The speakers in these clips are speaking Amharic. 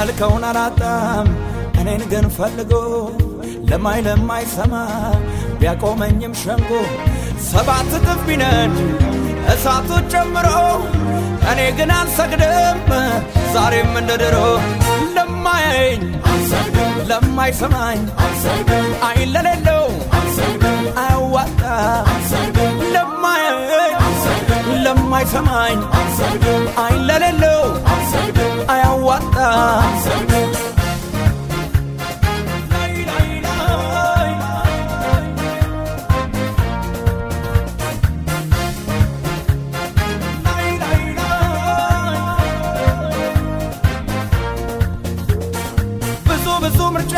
የሚያመልከውን አላጣም። እኔን ግን ፈልጎ ለማይ ለማይሰማ ቢያቆመኝም ሸንጎ ሰባት እጥፍ ቢነድ እሳቱን ጨምሮ እኔ ግን አልሰግድም። ዛሬም እንደ ድሮ ለማያየኝ ለማይሰማኝ አይን ለሌለው አያዋጣ ለማያየኝ ለማይሰማኝ አይን ለሌለው አያዋጣ። ብዙ ምርጫ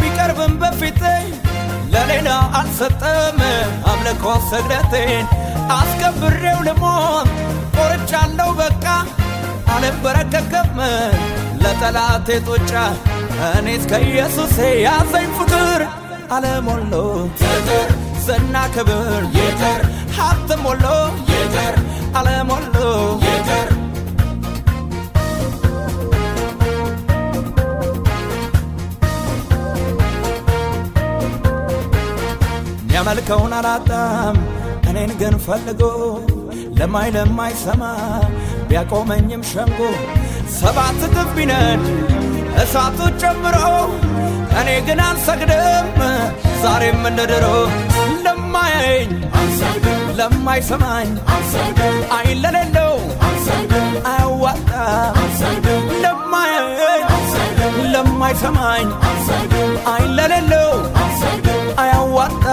ቢቀርብም በፊቴ ለሌላ አልሰጠም። አምልኮ ስግደቴን አስከብሬው ልሞት ቆርጫለሁ በቃ አልበረከክም ለጠላቴ ጡጫ። እኔስ ከኢየሱሴ ያዘኝ ፍቅር አለሞሎ ይቅር ዝና ክብር ይቅር ሀብት ሞሎ ይቅር አለሞሎ ይቅር የሚያመልከውን አላጣም። እኔን ግን ፈልጎ ለማይ ለማይሰማ ቢያቆመኝም ሸንጎ ሰባት እጥፍ ቢነድ እሳቱ ጨምሮ እኔ ግን አልሰግድም። ዛሬም እንደ ድሮ ለማያየኝ ለማይሰማኝ አይን ለሌለው አያዋጣ ለማያየኝ ለማይሰማኝ አይን ለሌለው አያዋጣ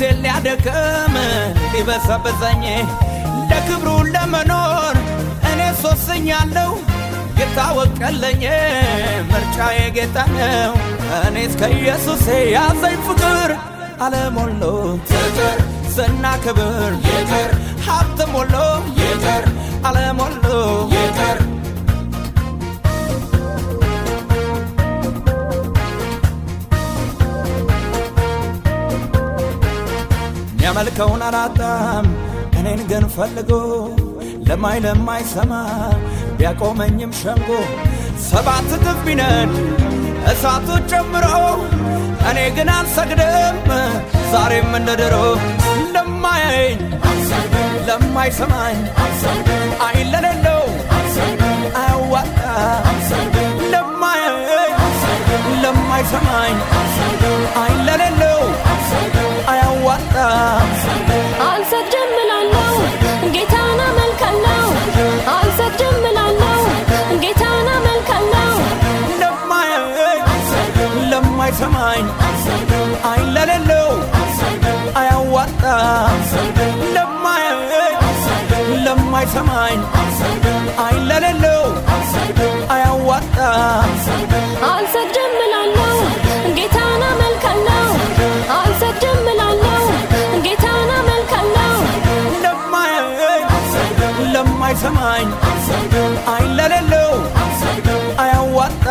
ጉልበቴን ሊያደክም ሊበሰብሰኝ ለክብሩ ለመኖር እኔ ሶስኛለሁ የታወቀለኝ ምርጫዬ ጌታ ነው። እኔስ ከኢየሱሴ ያዘኝ ፍቅር አለሞሎ ዝና ክብር ይቅር የሚያመልከውን አላጣም። እኔን ግን ፈልጎ ለማይ ለማይሰማ ቢያቆመኝም ሸንጎ ሰባት እጥፍ ቢነድ እሳቱ ጨምሮ እኔ ግን አልሰግድም። ዛሬም እንደ ድሮ ለማያየኝ ለማይሰማኝ አይን ለሌለው አያዋጣ ለማያየኝ ለማይሰማኝ አይን ለሌለው ለማይሰማኝ አይን ለሌለው አያዋጣ ለማያየኝ ለማይሰማኝ አይን ለሌለው አያዋጣ አልሰግድም እላለሁ ጌታን አመልካለሁ አልሰግድም እላለሁ ጌታን አመልካለሁ ለማያየኝ ለማይሰማኝ አይን ለሌለው አያዋጣ